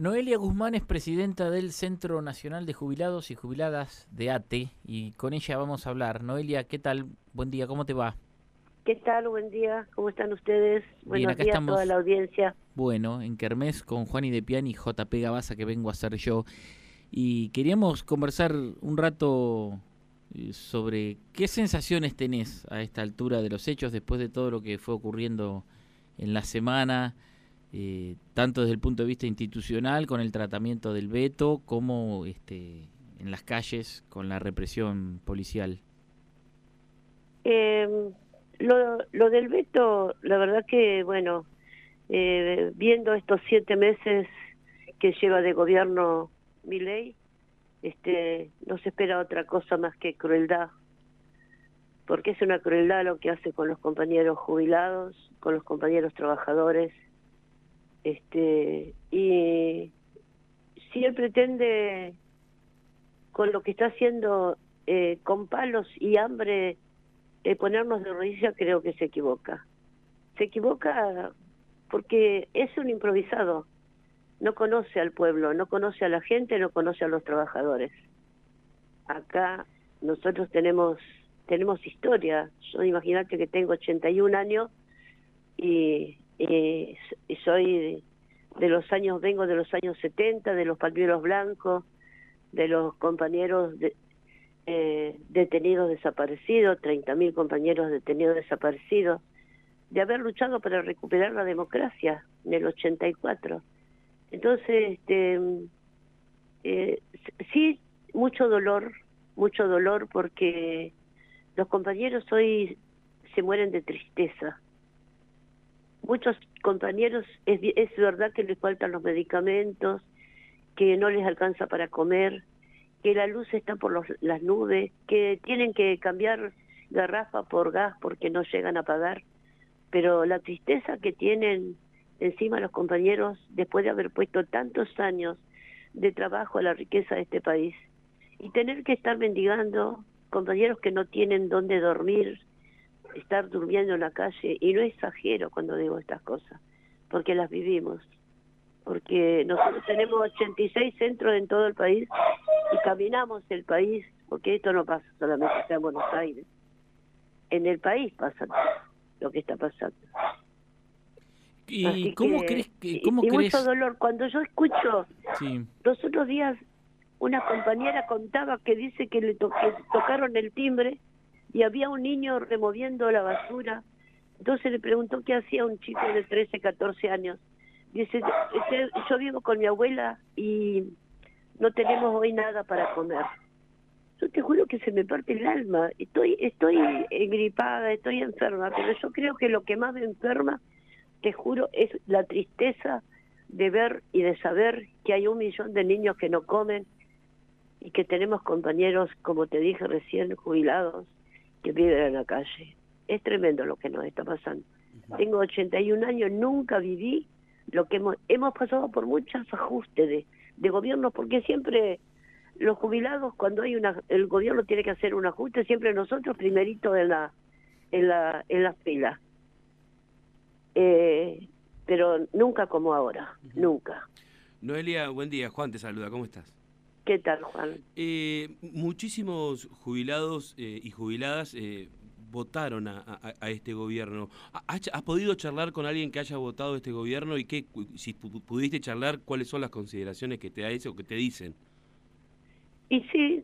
Noelia Guzmán es presidenta del Centro Nacional de Jubilados y Jubiladas de ATE y con ella vamos a hablar. Noelia, ¿qué tal? Buen día, ¿cómo te va? ¿Qué tal? Buen día, ¿cómo están ustedes? Buenos días a toda la audiencia. Bueno, en Kermés con Juan y de Piani y JP Gabasa que vengo a ser yo. Y queríamos conversar un rato eh, sobre qué sensaciones tenés a esta altura de los hechos después de todo lo que fue ocurriendo en la semana eh, tanto desde el punto de vista institucional con el tratamiento del veto como este, en las calles con la represión policial? Eh, lo, lo, del veto, la verdad que, bueno, eh, viendo estos siete meses que lleva de gobierno mi ley, este, no se espera otra cosa más que crueldad, porque es una crueldad lo que hace con los compañeros jubilados, con los compañeros trabajadores, este y si él pretende con lo que está haciendo eh, con palos y hambre eh, ponernos de rodillas creo que se equivoca. Se equivoca porque es un improvisado. No conoce al pueblo no conoce a la gente no conoce a los trabajadores. Acá nosotros tenemos tenemos historia. Yo imagínate que tengo 81 años y y soy de, los años, vengo de los años 70, de los pañuelos blancos, de los compañeros de, eh, detenidos desaparecidos, 30.000 compañeros detenidos desaparecidos, de haber luchado para recuperar la democracia en el 84. Entonces, este, eh, sí, mucho dolor, mucho dolor porque los compañeros hoy se mueren de tristeza muchos compañeros es, verdad que les faltan los medicamentos, que no les alcanza para comer, que la luz está por los, las nubes, que tienen que cambiar garrafa por gas porque no llegan a pagar, pero la tristeza que tienen encima los compañeros después de haber puesto tantos años de trabajo a la riqueza de este país y tener que estar mendigando compañeros que no tienen dónde dormir, estar durmiendo en la calle, y no exagero cuando digo estas cosas, porque las vivimos, porque nosotros tenemos 86 centros en todo el país y caminamos el país, porque esto no pasa solamente en Buenos Aires, en el país pasa lo que está pasando. ¿Y cómo crees que.? Cómo y, mucho dolor. Cuando yo escucho. Los otros días, una compañera contaba que dice que le tocaron el timbre y había un niño removiendo la basura. Entonces le preguntó qué hacía un chico de 13, 14 años. Dice, yo vivo con mi abuela y no tenemos hoy nada para comer. Yo te juro que se me parte el alma. Estoy, estoy gripada, estoy enferma, pero yo creo que lo que más me enferma, te juro, es la tristeza de ver y de saber que hay un millón de niños que no comen y que tenemos compañeros, como te dije recién, jubilados, que viven en la calle. Es tremendo lo que nos está pasando. Tengo 81 años, nunca viví lo que hemos, hemos pasado por muchos ajustes de, de gobierno, porque siempre los jubilados, cuando hay una, el gobierno tiene que hacer un ajuste, siempre nosotros primerito en la, en la, en las filas. Eh, pero nunca como ahora, nunca. Noelia, buen día. Juan te saluda, ¿cómo estás? ¿Qué tal, Juan? Eh, muchísimos jubilados eh, y jubiladas eh, votaron a, este gobierno. ¿Has, podido charlar con alguien que haya votado este gobierno y qué, si pudiste charlar, cuáles son las consideraciones que te da o que te dicen? Y sí,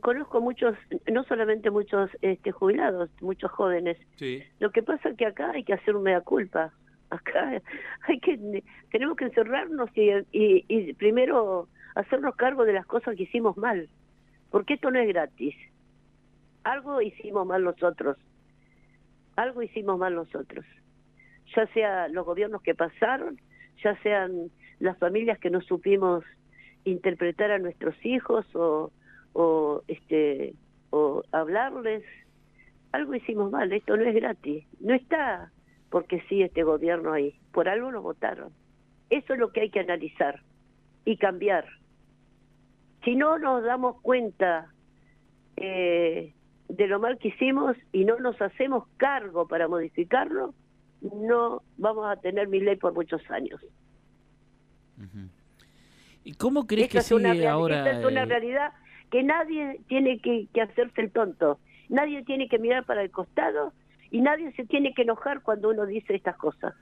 conozco muchos, no solamente muchos este, jubilados, muchos jóvenes. Sí. Lo que pasa es que acá hay que hacer un mea culpa. Acá hay que, tenemos que encerrarnos y primero hacernos cargo de las cosas que hicimos mal, porque esto no es gratis. Algo hicimos mal nosotros, algo hicimos mal nosotros, ya sea los gobiernos que pasaron, ya sean las familias que no supimos interpretar a nuestros hijos o, o este o hablarles. Algo hicimos mal esto no es gratis. No está porque sí este gobierno ahí. Por algo lo votaron. Eso es lo que hay que analizar y cambiar si no nos damos cuenta eh, de lo mal que hicimos y no nos hacemos cargo para modificarlo, no vamos a tener mi ley por muchos años. ¿Y cómo crees que sigue ahora? Esta es una realidad que nadie tiene que, que hacerse el tonto, nadie tiene que mirar para el costado y nadie se tiene que enojar cuando uno dice estas cosas.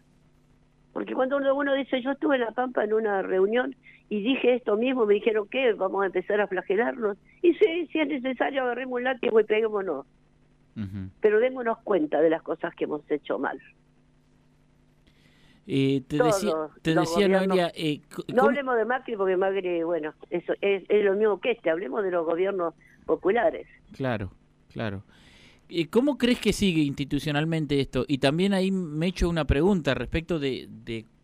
Porque cuando uno, dice, yo estuve en La Pampa en una reunión y dije esto mismo, me dijeron, ¿qué? Vamos a empezar a flagelarnos. Y si, si es necesario, agarremos un látigo y peguémonos. Pero démonos cuenta de las cosas que hemos hecho mal. Eh, te decía, Noelia... Eh, no hablemos de Macri porque Macri, bueno, eso es, es lo mismo que este, hablemos de los gobiernos populares. Claro, claro. ¿Cómo crees que sigue institucionalmente esto? Y también ahí me he hecho una pregunta respecto de,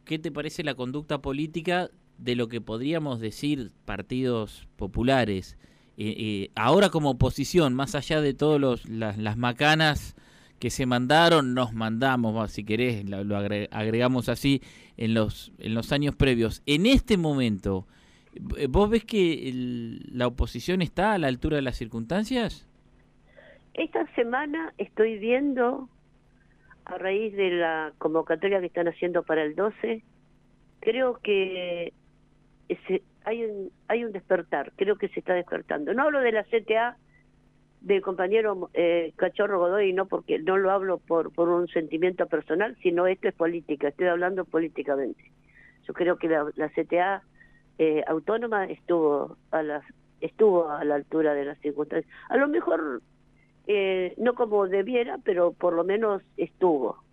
qué te parece la conducta política de lo que podríamos decir partidos populares. Eh, eh, ahora como oposición, más allá de todas las, macanas que se mandaron, nos mandamos, si querés, lo, agregamos así, en los, en los años previos. En este momento, ¿vos ves que la oposición está a la altura de las circunstancias? Esta semana estoy viendo, a raíz de la convocatoria que están haciendo para el 12, creo que hay, un, hay un despertar, creo que se está despertando. No hablo de la CTA del compañero eh, Cachorro Godoy, no porque no lo hablo por, por un sentimiento personal, sino esto es política, estoy hablando políticamente. Yo creo que la, CTA eh, autónoma estuvo a las estuvo a la altura de las circunstancias. A lo mejor eh, no como debiera, pero por lo menos estuvo.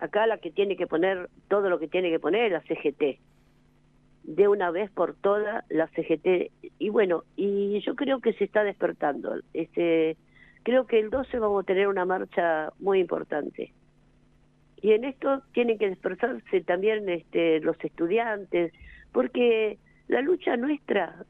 Acá la que tiene que poner todo lo que tiene que poner es la CGT. De una vez por todas la CGT. Y bueno, y yo creo que se está despertando. Este, creo que el 12 vamos a tener una marcha muy importante. Y en esto tienen que despertarse también este, los estudiantes, porque la lucha nuestra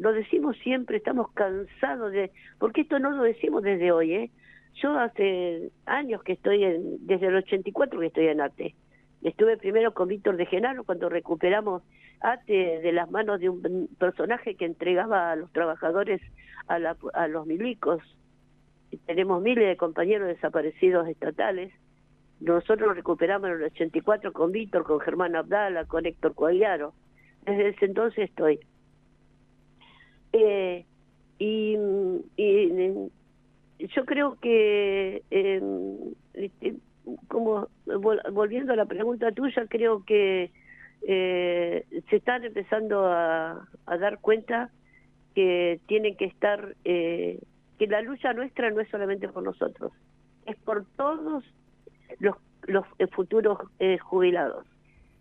lo decimos siempre, estamos cansados de, porque esto no lo decimos desde hoy, ¿eh? Yo hace años que estoy en, desde el 84 que estoy en ATE. Estuve primero con Víctor de Genaro cuando recuperamos ATE de las manos de un personaje que entregaba a los trabajadores a, a los milicos. tenemos miles de compañeros desaparecidos estatales. Nosotros recuperamos en el 84 con Víctor, con Germán Abdala, con Héctor Cuagliaro. Desde ese entonces estoy. Eh, y, yo creo que, este, como volviendo a la pregunta tuya, creo que eh, se están empezando a, dar cuenta que tienen que estar, eh, que la lucha nuestra no es solamente por nosotros, es por todos los, los futuros jubilados.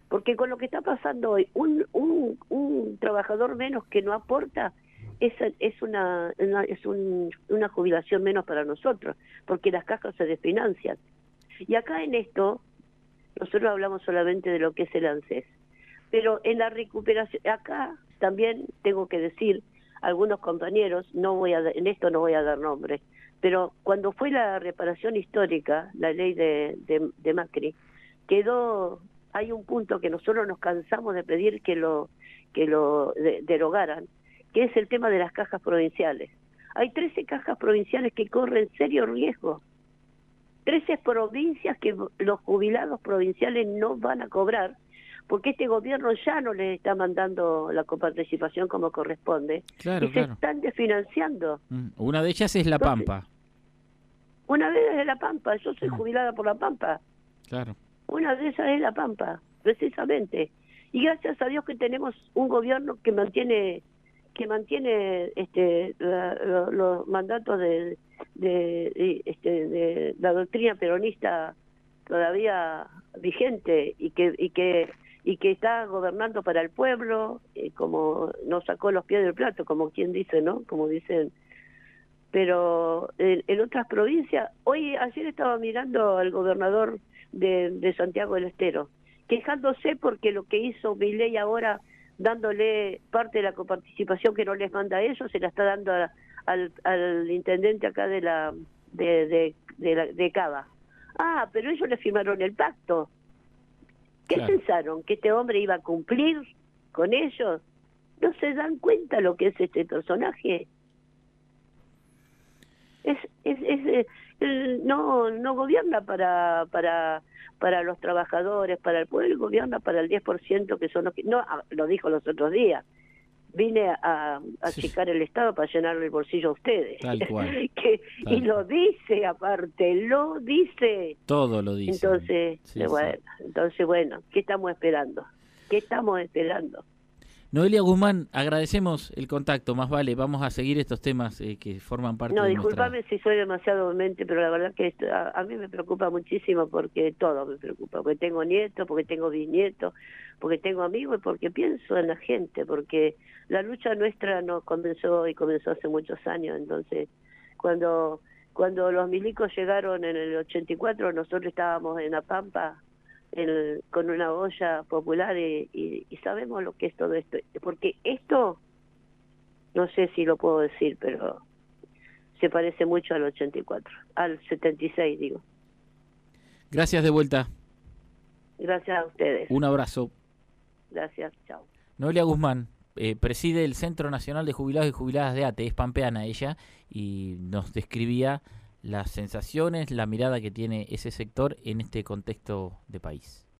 Porque con lo que está pasando hoy, un, un trabajador menos que no aporta es, es, una, es una jubilación menos para nosotros, porque las cajas se desfinancian. Y acá en esto, nosotros hablamos solamente de lo que es el ANSES, pero en la recuperación, acá también tengo que decir, algunos compañeros, no voy a, en esto no voy a dar nombres, pero cuando fue la reparación histórica, la ley de, de, Macri, quedó, hay un punto que nosotros nos cansamos de pedir que lo, que lo derogaran, que es el tema de las cajas provinciales. Hay 13 cajas provinciales que corren serio riesgo. 13 provincias que los jubilados provinciales no van a cobrar porque este gobierno ya no les está mandando la coparticipación como corresponde claro, y se están desfinanciando. Mm, una de ellas es La Pampa. Una de ellas es La Pampa, yo soy mm. jubilada por La Pampa. Claro. Una de ellas es La Pampa, precisamente. Y gracias a Dios que tenemos un gobierno que mantiene que mantiene este, los mandatos de, de, este, de la doctrina peronista todavía vigente y que y que y que está gobernando para el pueblo eh, como nos sacó los pies del plato como quien dice no como dicen. Pero en, otras provincias hoy ayer estaba mirando al gobernador de, de Santiago del Estero quejándose porque lo que hizo ley ahora dándole parte de la coparticipación que no les manda a ellos, se la está dando al, al, intendente acá de la de, de, la, de Cava. Ah, pero ellos le firmaron el pacto. ¿Qué pensaron? ¿Que este hombre iba a cumplir con ellos? ¿No se dan cuenta lo que es este personaje? Es, es, es, eh, no no gobierna para para para los trabajadores, para el pueblo, gobierna para el 10% que son los que... No, ah, lo dijo los otros días. vine a, achicar el Estado para llenarle el bolsillo a ustedes. Tal cual. Y lo dice aparte, lo dice. Todo lo dice. Entonces, bueno, entonces bueno, ¿qué estamos esperando? ¿Qué estamos esperando? Noelia Guzmán, agradecemos el contacto, más vale, vamos a seguir estos temas eh, que forman parte no, de No, discúlpame si soy demasiado mente, pero la verdad que a, mí me preocupa muchísimo porque todo me preocupa, porque tengo nietos, porque tengo bisnietos, porque tengo amigos y porque pienso en la gente, porque la lucha nuestra no comenzó y comenzó hace muchos años, entonces cuando cuando los milicos llegaron en el 84, nosotros estábamos en La Pampa con una olla popular y, sabemos lo que es todo esto. Porque esto, no sé si lo puedo decir, pero se parece mucho al 84, al 76 digo. Gracias de vuelta. Gracias a ustedes. Un abrazo. Gracias, chao. Noelia Guzmán, eh, preside el Centro Nacional de Jubilados y Jubiladas de ATE, es pampeana ella, y nos describía las sensaciones, la mirada que tiene ese sector en este contexto de país.